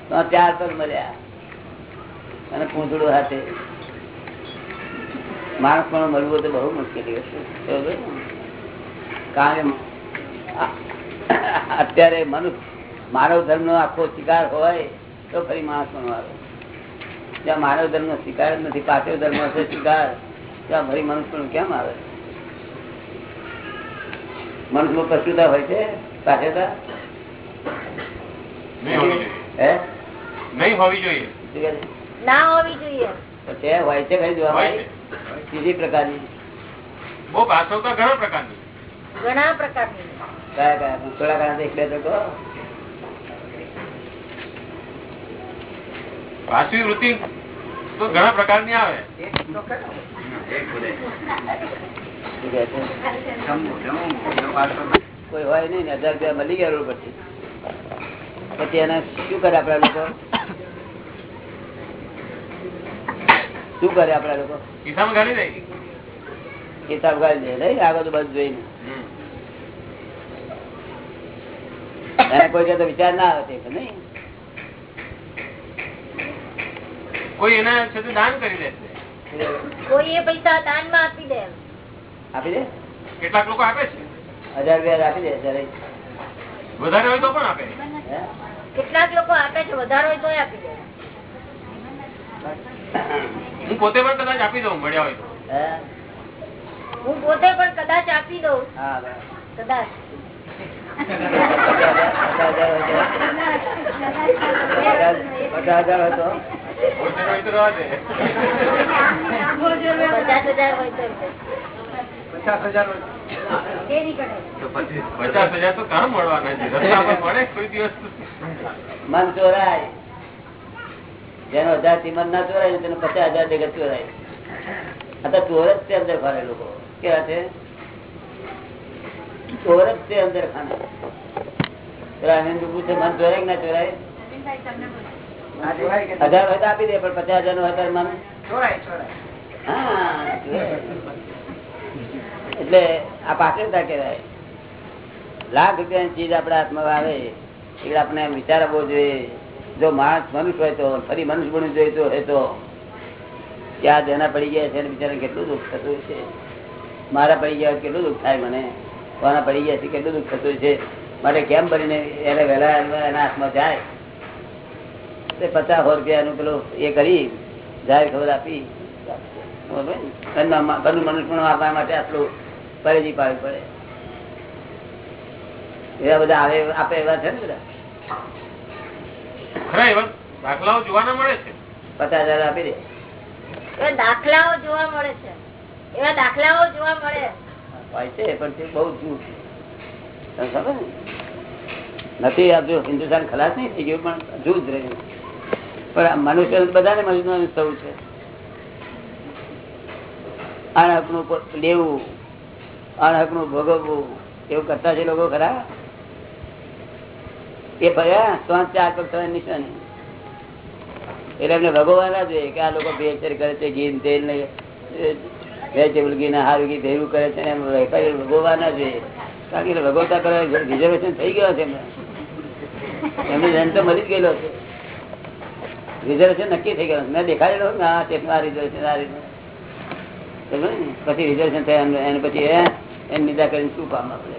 S1: તો ચાર પગ મળ્યા. અને પૂંછડું હાથે. માણસ પણ મળવું તો બહુ મુશ્કેલી હશે. કારણ કે અત્યારે મનુષ્ય માનવ ધર્મ નો આખો શિકાર હોય તો ફરી માણસ નો આવે. જ્યાં માનવ ધર્મ નો શિકાર જ નથી પાછળ ધર્મ છે શિકાર ત્યાં ફરી મનુષ્યનું કેમ આવે? મનુષ્યમાં પશુતા હોય છે પાછળતા
S6: નહીં હોવી જોઈએ.
S1: હે?
S6: નહીં હોવી જોઈએ.
S1: શું કહે છે?
S3: ના હોવી જોઈએ.
S1: હોય છે ખરી જોવા વાળી? પ્રકારની?
S6: બહુ ઘણા પ્રકારની.
S3: ઘણા પ્રકારની.
S1: કયા કયા? થોડા એક બે તો
S6: વૃત્તિ તો ઘણા પ્રકારની આવે.
S1: કોઈ હોય નઈ ને હજાર રૂપિયા મળી ગયા રોડ પછી પછી એને શું કરે આપડા લોકો? શું કરે આપડા લોકો?
S6: ખિસ્સામાં ગાડી દે.
S1: કિતાબ ગાડી દે. આગળ તો બધું જોઈને. એને કોઈ જાતનો વિચાર ના આવે તે નહીં.
S6: કોઈ એના છે દાન કરી દે?
S3: કોઈ એ પૈસા દાનમાં આપી દે.
S1: આપી દે?
S6: કેટલાક લોકો આપે છે.
S1: હજાર રૂપિયા આપી દે ત્યારે
S6: વધારે હોય તો પણ આપે?
S3: કેટલાક લોકો આપે છે વધારે હોય તોય આપી દે.
S6: હું પોતે પણ કદાચ આપી દઉં મળ્યા હોય તો.
S1: હે?
S3: હું પોતે પણ કદાચ આપી દઉં.
S1: હા
S3: કદાચ.
S1: તો? તો
S6: તો
S3: તો. તે
S2: તો
S6: તો
S1: મન ચોરાય જેનો હજારથી મન ના ચોરાય તેને પચાસ હજાર ચોરાય આ તો ચોર જ છે અંદર ફરે લોકો કેવા છે ચોર છે અંદર ખાને. હિન્દુ પૂછે મન ચોરાય ના ચોરાય.
S2: આ જોવાય કે
S1: હજાર હોય આપી દે પણ પચાસ હજાર નો હજાર મન.
S2: ચોરાય, ચોરાય.
S1: એટલે આ પાકિસ્તા કહેવાય. લાખ રૂપિયાની ચીજ આપણા હાથમાં આવે એટલે આપણે વિચાર આવવો જોઈએ. જો માણસ મનુષ્ય હોય તો ફરી મનુષ્ય બનવું જોઈએ તો એ તો ત્યાં જેના પડી ગયા છે બિચારા કેટલું દુઃખ થતું છે મારા પડી ગયા કેટલું દુઃખ થાય મને? કોના પડી ગયા છે કેટલું દુઃખ થતું છે. માટે કેમ ભરીને એને વહેલા એના હાથમાં જાય? તે પચાસ સો રૂપિયાનું પેલું એ કરી જાહેર ખબર આપી? ઘરના મનુષ્ય આપવા માટે આટલું પરેજી પાડવી પડે. એવા બધા આવે આપે એવા છે ને બધા?
S6: દાખલાઓ જોવાના મળે છે?
S1: પચાસ હજાર આપી દે.
S3: એવા દાખલાઓ જોવા મળે છે. એવા દાખલાઓ જોવા મળે.
S1: હોય છે, પણ તે બહુ જૂઠ છે. નથી, આ જો હિન્દુસ્તાન ખલાસ નહીં થઈ ગયું, પણ જૂથ રહ્યું પણ મનુષ્ય બધાને મનુષ્ય સૌ છે. અણહકનું લેવું અણહકનું ભોગવવું, એવું કરતા છે લોકો ખરા? એ ભયા તો ચાર પગ થવાની નિશાની. એટલે એમને ભગવાન જોઈએ કે આ લોકો ભેચર કરે છે ઘી તેલ વેજીટેબલ ને હારગી ઘી કરે છે એમ વેપારી ભગવાન છે. કારણ કે ભગવતા કરે રિઝર્વેશન થઈ ગયો છે એમને એમને ધન તો મળી જ ગયેલો છે. રિઝર્વેશન નક્કી થઈ ગયું મેં દેખાડેલો ને આ સ્ટેટમાં આ રિઝર્વેશન આ રિઝર્વેશન પછી રિઝર્વેશન થયા એમને- એને પછી એ એની નિંદા કરીને શું કામ આપણે?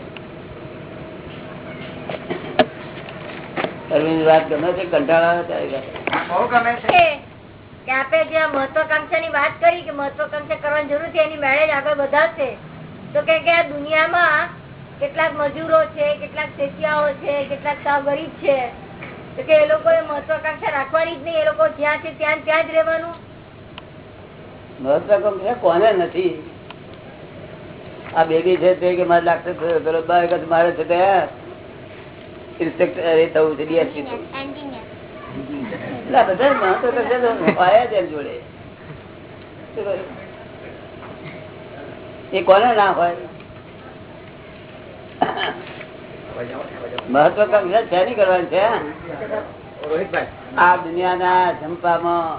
S1: અરવિંદ વાત ગમે છે? કંટાળા આવે ત્યારે?
S2: બહુ ગમે છે.
S3: કે આપે જે મહત્વાકાંક્ષા ની વાત કરી કે મહત્વાકાંક્ષા કરવાની જરૂર છે એની મેળે જ આગળ વધારશે. તો કે કે આ દુનિયામાં કેટલાક મજૂરો છે કેટલાક શેઠિયાઓ છે કેટલાક સાવ ગરીબ છે. તો કે એ લોકો મહત્વાકાંક્ષા રાખવાની જ નહીં એ લોકો જ્યાં છે ત્યાં ત્યાં જ રહેવાનું.
S1: મહત્વાકાંક્ષા કોને નથી? આ બેબી છે તે કે મારે લાગશે મારે છે તે ઇન્સ્પેક્ટર એ થવું છે ડીએસપી [LAUGHS] આ બધા મહત્વાકાંક્ષા તો હોય જોડે. એ કોને ના હોય? મહત્વાકાંક્ષા છે નહીં કરવાની છે આ દુનિયાના ઝંપામાં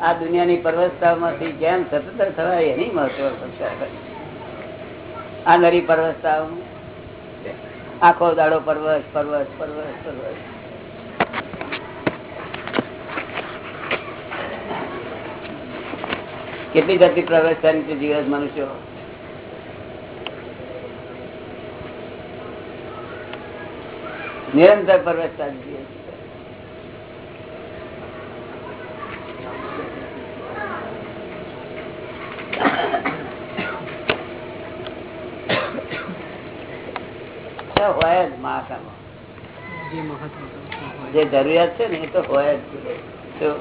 S1: આ દુનિયાની પર્વતતામાંથી કેમ સતત થવાય એની મહત્વ કરી. આ નરી પર્વતતા આખો દાડો પર્વત પર્વત પર્વત પર્વત. કેટલી જાતિ પ્રવેશ થાય જીવન મનુષ્યો? નિરંતર પ્રવેશ થાય હોય જ મહાકામાં
S5: જે મહાત્મા
S1: જે જરૂરિયાત છે ને એ તો હોય જ.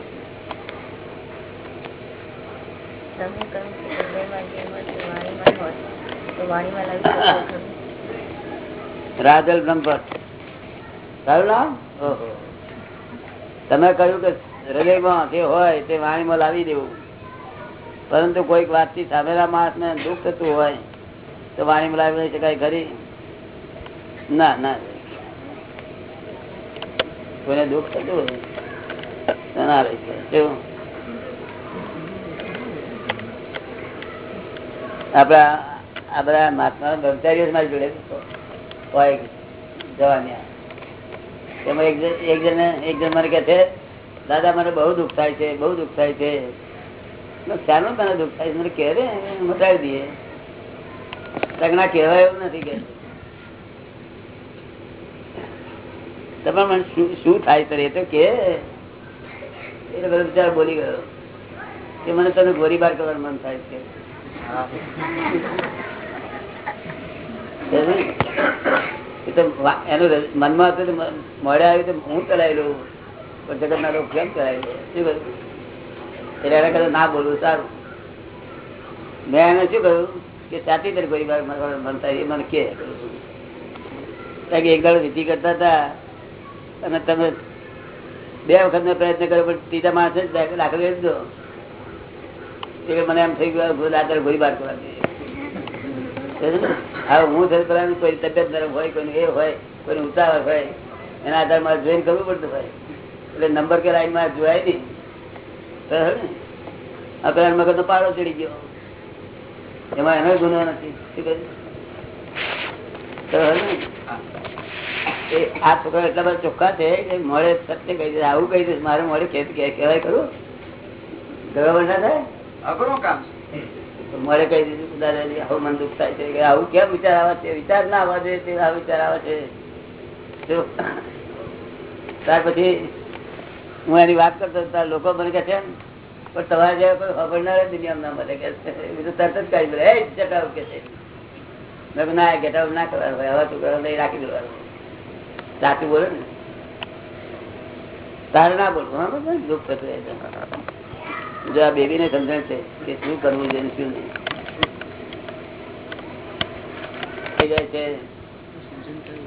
S3: તમે કહ્યું કે હૃદયમાં જે હોય તે વાણીમાં હોય. તો વાણીમાં લાવી
S1: રાજલ બ્રહ્મભટ્ટ સારું નામ તમે કહ્યું કે હૃદયમાં જે હોય તે વાણીમાં લાવી દેવું. પરંતુ કોઈક વાતથી સામેલા માણસ ને દુઃખ થતું હોય, તો વાણીમાં લાવી નહીં શકાય ખરી ના ના. કોઈને દુઃખ થતું હોય ના રહી કેવું આપડા આ બધા મહાત્મા બ્રહ્મચારીઓ મારી જોડે હોય જવાની એમાં એક જણ એક જણ મને કે છે, દાદા, મને બહુ દુઃખ થાય છે, બહુ દુઃખ થાય છે. શાનું તને દુઃખ થાય મને કહે રે મટાવી દઈએ. તગના કહેવાય એવું નથી કે. તમે મને શું શું થાય સર એ તો કે એટલે બધો બિચારો બોલી ગયો કે મને તને ગોળીબાર કરવાનું મન થાય છે. એનું મનમાં હતું મળ્યા આવ્યું હું ચલાવી લઉં પણ જગત ના લોકો કેમ ચલાવી શું કહ્યું એટલે એને કહ્યું ના બોલવું સારું. મેં એને શું કહ્યું? કે સાચી તરી મન થાય એ મને કે એક દાડો વિધિ કરતા હતા, અને તમે બે વખત પ્રયત્ન કર્યો, પણ ત્રીજા માણસે દાખલ કરી દીધો એટલે મને એમ થઈ ગયું દાદર ગોળીબાર કરવા દે હા થઈ પેલા કોઈ તબિયત નરમ હોય, કોઈ એ હોય કોઈ ઉતાવળ હોય, એના આધાર મારે જોઈને કરવું પડતું હોય. એટલે નંબર કે લાઈનમાં જોવાય નહીં. મગજ નો? પારો ચડી ગયો. એમાં એનો ગુનો નથી. આ છોકરા એટલા બધા ચોખ્ખા છે કે મળે સત્ય કહી દે. આવું કહી દે, મારે મળે કેવાય કરું ગયો ના થાય?
S2: અઘરું કામ
S1: મારે કઈ દીધું દાદાજી આવું મન દુઃખ થાય છે કે આવું કેમ વિચાર આવે છે? વિચાર ના આવવા જોઈએ તે આ વિચાર આવે છે. ત્યાર પછી હું એની વાત કરતો ત્યારે લોકો મને કહે છે, પણ તમારે જે કોઈ ખબરનાર દુનિયામાં ના મળે. કે. બીજું તરત જ કાઢી દે જટાવ કે છે. મેં ના ગેટાવ ના કરવાનું હવે તું કરો નહીં રાખી દેવાનું. સાચું બોલો ને. તારે ના બોલવું હા બધું દુઃખ થતું. જો આ બેબી ને સમજણ છે કે શું કરવું જોઈએ શું નહીં.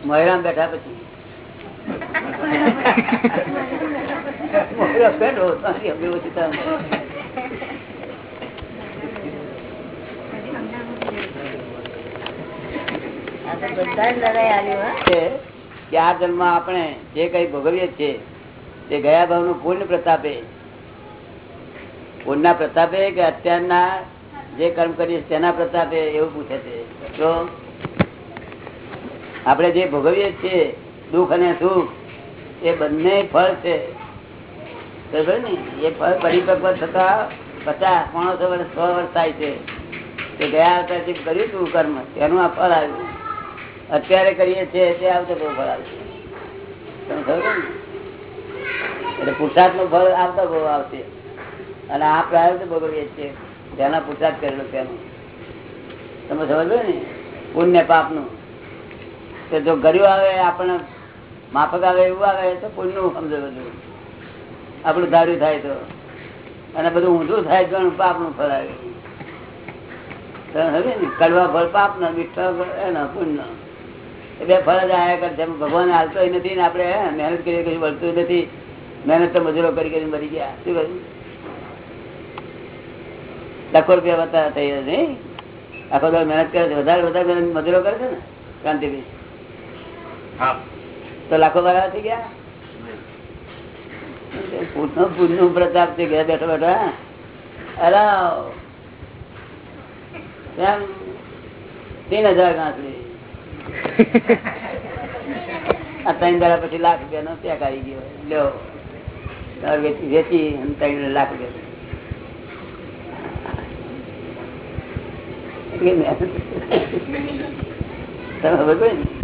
S1: મહિલા બેઠા પછી.
S3: આ
S1: જન્મ આપણે જે કઈ ભોગવીએ છીએ તે ગયા ભાવનું પૂર્ણ પ્રતાપે પૂર્ણ પ્રતાપે કે અત્યારના જે કર્મ કરીએ તેના પ્રતાપે એવું પૂછે છે. તો આપણે જે ભોગવીએ છીએ, દુઃખ અને સુખ, એ બંને ફળ છે. બરાબર ને? એ ફળ પરિપક્વ થતા પચાસ માણસો વર્ષ, સો વર્ષ થાય છે. તે ગયા અવતાર જે કર્યું હતું કર્મ? તેનું આ ફળ આવ્યું. અત્યારે કરીએ છીએ તે આવતો ફળ આવશે. ખબર ને? એટલે પુરુષાર્થનું ફળ આવતો બહુ આવશે. અને આ પ્રાયોરિત બગડીએ છીએ. તેના પુરુષાર્થ કરેલો તેનું. તમે સમજો ને? પુણ્ય પાપનું કે જો ગરીબ આવે, આપણને માફક આવે, એવું આવે, તો પુણ્યનું સમજો બધું. આપણું ધાર્યું થાય તો. અને બધું ઊંધું થાય તો પાપનું ફળ આવે. કડવા ફળ પાપ ના, મીઠા એના પુણ્ય એ બે ફળ જ આવ્યા કરશે ભગવાન હાલતો નથી ને આપણે મહેનત કરી કશું વળતું નથી. મહેનત તો મજૂરો કરી કરીને મરી ગયા. શું કહ્યું? લાખો રૂપિયા બતા થઈ ગયા નહીં આખો દાડો મહેનત કરે છે. વધારે વધારે મહેનત મજૂરો કરે છે ને ક્રાંતિભાઈ
S6: હા.
S1: તો લાખો વાળા થઈ ગયા? પૂરનો પૂરનો પ્રતાપ છે. ઘેર બેઠો બેઠો હા. અરે એમ તીન હજાર ગાંસડી આ ત્રણ દાડા પછી લાખ રૂપિયા નો ચેક આવી ગયો. લ્યો. તમારે વેચી વેચી અને ત્રણ લાખ રૂપિયા. તમે ને?